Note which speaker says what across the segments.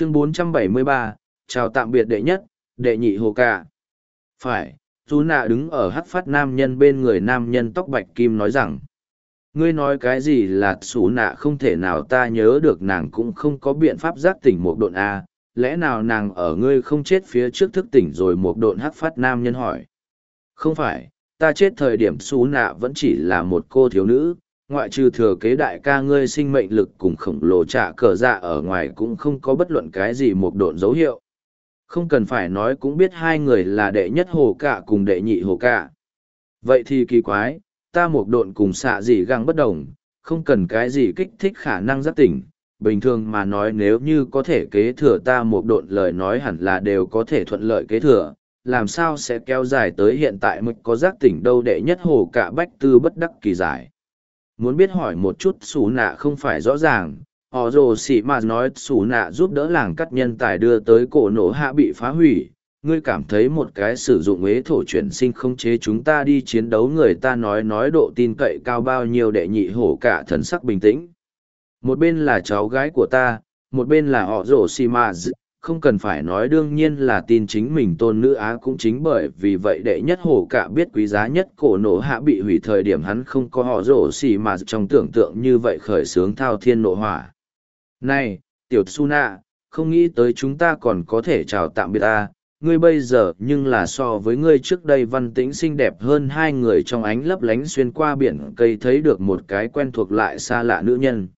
Speaker 1: chương 473, chào tạm biệt đệ nhất, đệ nhị hồ cả Phải, Tú nạ đứng ở hắc phát nam nhân bên người nam nhân tóc bạch kim nói rằng, ngươi nói cái gì là xú nạ không thể nào ta nhớ được nàng cũng không có biện pháp giác tỉnh một độn A, lẽ nào nàng ở ngươi không chết phía trước thức tỉnh rồi một độn hắc phát nam nhân hỏi. Không phải, ta chết thời điểm xú nạ vẫn chỉ là một cô thiếu nữ, ngoại trừ thừa kế đại ca ngươi sinh mệnh lực cùng khổng lồ trả cờ dạ ở ngoài cũng không có bất luận cái gì một độn dấu hiệu. Không cần phải nói cũng biết hai người là đệ nhất hồ cả cùng đệ nhị hồ cả. Vậy thì kỳ quái, ta một độn cùng xạ gì găng bất đồng, không cần cái gì kích thích khả năng giác tỉnh. Bình thường mà nói nếu như có thể kế thừa ta một độn lời nói hẳn là đều có thể thuận lợi kế thừa, làm sao sẽ kéo dài tới hiện tại mực có giác tỉnh đâu đệ nhất hồ cả bách tư bất đắc kỳ giải muốn biết hỏi một chút xù nạ không phải rõ ràng. Họ rồ xỉ mà nói xù nạ giúp đỡ làng cắt nhân tài đưa tới cổ nổ hạ bị phá hủy. Ngươi cảm thấy một cái sử dụng ế thổ chuyển sinh không chế chúng ta đi chiến đấu người ta nói nói độ tin cậy cao bao nhiêu đệ nhị hổ cả thần sắc bình tĩnh. Một bên là cháu gái của ta, một bên là họ rồ xì mà không cần phải nói đương nhiên là tin chính mình tôn nữ á cũng chính bởi vì vậy đệ nhất hổ cả biết quý giá nhất cổ nổ hạ bị hủy thời điểm hắn không có họ rổ xì mà trong tưởng tượng như vậy khởi sướng thao thiên nộ hỏa. Này, tiểu suna không nghĩ tới chúng ta còn có thể chào tạm biệt ta. Ngươi bây giờ nhưng là so với ngươi trước đây văn tĩnh xinh đẹp hơn hai người trong ánh lấp lánh xuyên qua biển cây thấy được một cái quen thuộc lại xa lạ nữ nhân.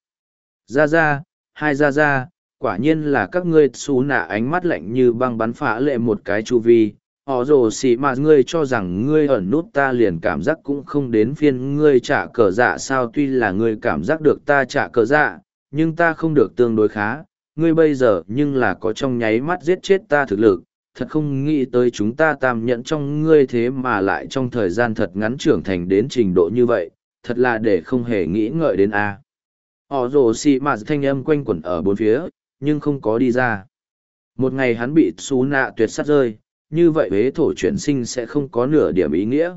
Speaker 1: Ra ra hai ra ra quả nhiên là các ngươi xù nạ ánh mắt lạnh như băng bắn phá lệ một cái chu vi. Họ rồ xì mà ngươi cho rằng ngươi ẩn nút ta liền cảm giác cũng không đến phiên ngươi trả cờ dạ sao tuy là ngươi cảm giác được ta trả cờ dạ nhưng ta không được tương đối khá. Ngươi bây giờ nhưng là có trong nháy mắt giết chết ta thực lực, thật không nghĩ tới chúng ta tam nhẫn trong ngươi thế mà lại trong thời gian thật ngắn trưởng thành đến trình độ như vậy, thật là để không hề nghĩ ngợi đến a. Họ rồ xì mà thanh âm quanh quẩn ở bốn phía nhưng không có đi ra. Một ngày hắn bị xú nạ tuyệt sát rơi, như vậy hế thổ chuyển sinh sẽ không có nửa điểm ý nghĩa.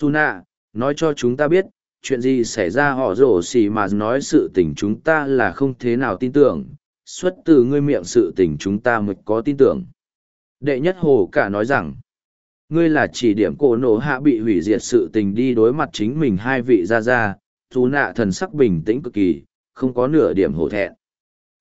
Speaker 1: Xú nạ, nói cho chúng ta biết, chuyện gì xảy ra họ rổ xì mà nói sự tình chúng ta là không thế nào tin tưởng, xuất từ ngươi miệng sự tình chúng ta mới có tin tưởng. Đệ nhất hồ cả nói rằng, ngươi là chỉ điểm cổ nổ hạ bị hủy diệt sự tình đi đối mặt chính mình hai vị ra ra, chú nạ thần sắc bình tĩnh cực kỳ, không có nửa điểm hổ thẹn.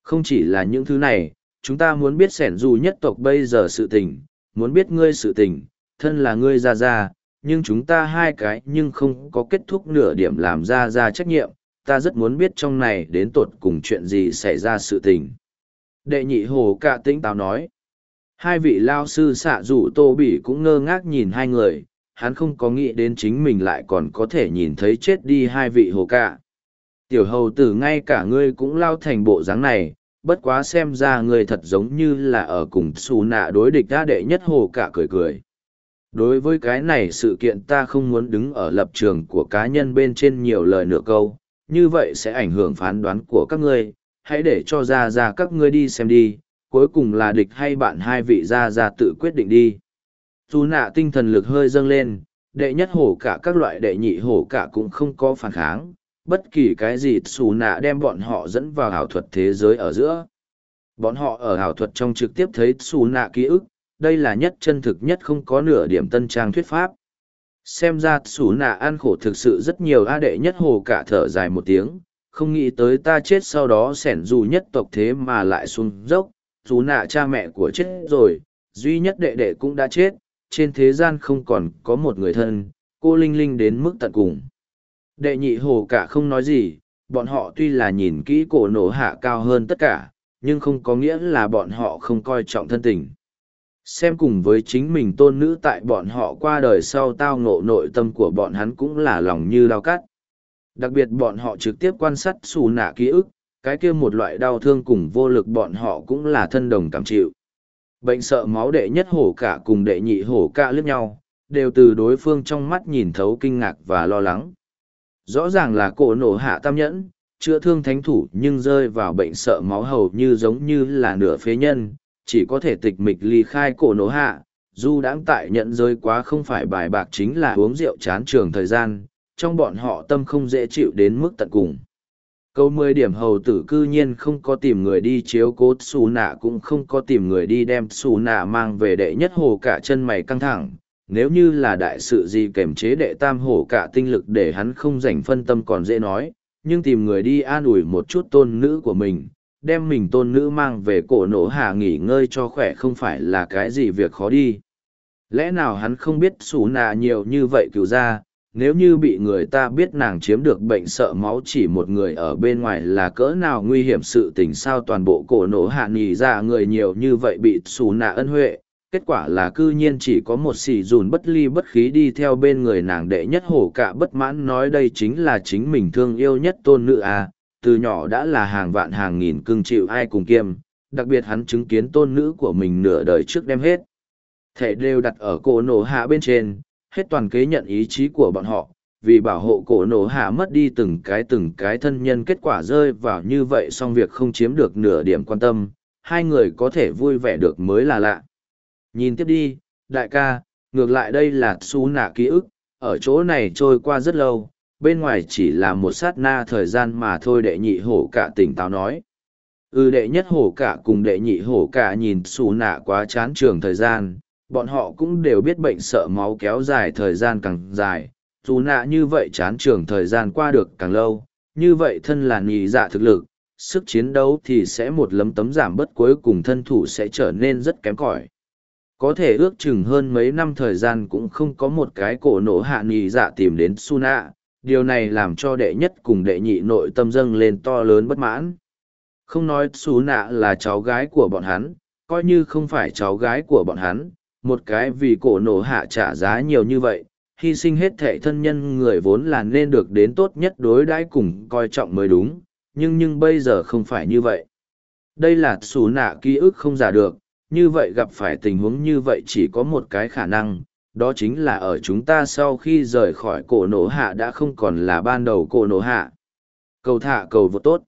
Speaker 1: Không chỉ là những thứ này, chúng ta muốn biết sẻn dù nhất tộc bây giờ sự tình, muốn biết ngươi sự tình, thân là ngươi ra ra, nhưng chúng ta hai cái nhưng không có kết thúc nửa điểm làm ra ra trách nhiệm, ta rất muốn biết trong này đến tột cùng chuyện gì xảy ra sự tình. Đệ nhị hồ cả tĩnh táo nói. Hai vị lao sư xạ rủ tô bỉ cũng ngơ ngác nhìn hai người, hắn không có nghĩ đến chính mình lại còn có thể nhìn thấy chết đi hai vị hồ cả. Tiểu hầu tử ngay cả ngươi cũng lao thành bộ dáng này, bất quá xem ra ngươi thật giống như là ở cùng xù nạ đối địch đã đệ nhất hồ cả cười cười. Đối với cái này sự kiện ta không muốn đứng ở lập trường của cá nhân bên trên nhiều lời nửa câu, như vậy sẽ ảnh hưởng phán đoán của các ngươi, hãy để cho ra ra các ngươi đi xem đi, cuối cùng là địch hay bạn hai vị ra ra tự quyết định đi. Dù nạ tinh thần lực hơi dâng lên, đệ nhất hổ cả các loại đệ nhị hổ cả cũng không có phản kháng, bất kỳ cái gì xù nạ đem bọn họ dẫn vào ảo thuật thế giới ở giữa. Bọn họ ở ảo thuật trong trực tiếp thấy xù nạ ký ức, đây là nhất chân thực nhất không có nửa điểm tân trang thuyết pháp. Xem ra xù nạ ăn khổ thực sự rất nhiều a đệ nhất hồ cả thở dài một tiếng, không nghĩ tới ta chết sau đó sẻn dù nhất tộc thế mà lại xuống dốc, dù nạ cha mẹ của chết rồi, duy nhất đệ đệ cũng đã chết, trên thế gian không còn có một người thân, cô linh linh đến mức tận cùng. Đệ nhị hồ cả không nói gì, bọn họ tuy là nhìn kỹ cổ nổ hạ cao hơn tất cả, nhưng không có nghĩa là bọn họ không coi trọng thân tình. Xem cùng với chính mình tôn nữ tại bọn họ qua đời sau tao ngộ nội tâm của bọn hắn cũng là lòng như đau cắt. Đặc biệt bọn họ trực tiếp quan sát xù nạ ký ức, cái kia một loại đau thương cùng vô lực bọn họ cũng là thân đồng cảm chịu. Bệnh sợ máu đệ nhất hổ cả cùng đệ nhị hổ cả liếc nhau, đều từ đối phương trong mắt nhìn thấu kinh ngạc và lo lắng. Rõ ràng là cổ nổ hạ tam nhẫn, chữa thương thánh thủ nhưng rơi vào bệnh sợ máu hầu như giống như là nửa phế nhân, chỉ có thể tịch mịch ly khai cổ nổ hạ. Dù đáng tại nhận rơi quá không phải bài bạc chính là uống rượu chán trường thời gian, trong bọn họ tâm không dễ chịu đến mức tận cùng. câu mười điểm hầu tử cư nhiên không có tìm người đi chiếu cố xù nạ cũng không có tìm người đi đem xù nạ mang về đệ nhất hồ cả chân mày căng thẳng nếu như là đại sự gì kềm chế đệ tam hổ cả tinh lực để hắn không dành phân tâm còn dễ nói, nhưng tìm người đi an ủi một chút tôn nữ của mình, đem mình tôn nữ mang về cổ nổ hạ nghỉ ngơi cho khỏe không phải là cái gì việc khó đi. Lẽ nào hắn không biết xú nạ nhiều như vậy cứu ra, nếu như bị người ta biết nàng chiếm được bệnh sợ máu chỉ một người ở bên ngoài là cỡ nào nguy hiểm sự tình sao toàn bộ cổ nổ hạ nghỉ ra người nhiều như vậy bị xù nạ ân huệ kết quả là cư nhiên chỉ có một xì dùn bất ly bất khí đi theo bên người nàng đệ nhất hổ cả bất mãn nói đây chính là chính mình thương yêu nhất tôn nữ à, từ nhỏ đã là hàng vạn hàng nghìn cưng chịu ai cùng kiêm, đặc biệt hắn chứng kiến tôn nữ của mình nửa đời trước đem hết. Thẻ đều đặt ở cổ nổ hạ bên trên, hết toàn kế nhận ý chí của bọn họ, vì bảo hộ cổ nổ hạ mất đi từng cái từng cái thân nhân kết quả rơi vào như vậy xong việc không chiếm được nửa điểm quan tâm, hai người có thể vui vẻ được mới là lạ. Nhìn tiếp đi, đại ca, ngược lại đây là su nạ ký ức, ở chỗ này trôi qua rất lâu, bên ngoài chỉ là một sát na thời gian mà thôi đệ nhị hổ cả tỉnh táo nói. Ừ đệ nhất hổ cả cùng đệ nhị hổ cả nhìn su nạ quá chán trường thời gian, bọn họ cũng đều biết bệnh sợ máu kéo dài thời gian càng dài, dù nạ như vậy chán trường thời gian qua được càng lâu, như vậy thân là nhị dạ thực lực, sức chiến đấu thì sẽ một lấm tấm giảm bất cuối cùng thân thủ sẽ trở nên rất kém cỏi có thể ước chừng hơn mấy năm thời gian cũng không có một cái cổ nổ hạ nghỉ dạ tìm đến su nạ điều này làm cho đệ nhất cùng đệ nhị nội tâm dâng lên to lớn bất mãn. Không nói su nạ là cháu gái của bọn hắn, coi như không phải cháu gái của bọn hắn, một cái vì cổ nổ hạ trả giá nhiều như vậy, hy sinh hết thệ thân nhân người vốn là nên được đến tốt nhất đối đãi cùng coi trọng mới đúng, nhưng nhưng bây giờ không phải như vậy. Đây là xù nạ ký ức không giả được như vậy gặp phải tình huống như vậy chỉ có một cái khả năng, đó chính là ở chúng ta sau khi rời khỏi cổ nổ hạ đã không còn là ban đầu cổ nổ hạ. Cầu thả cầu vô tốt.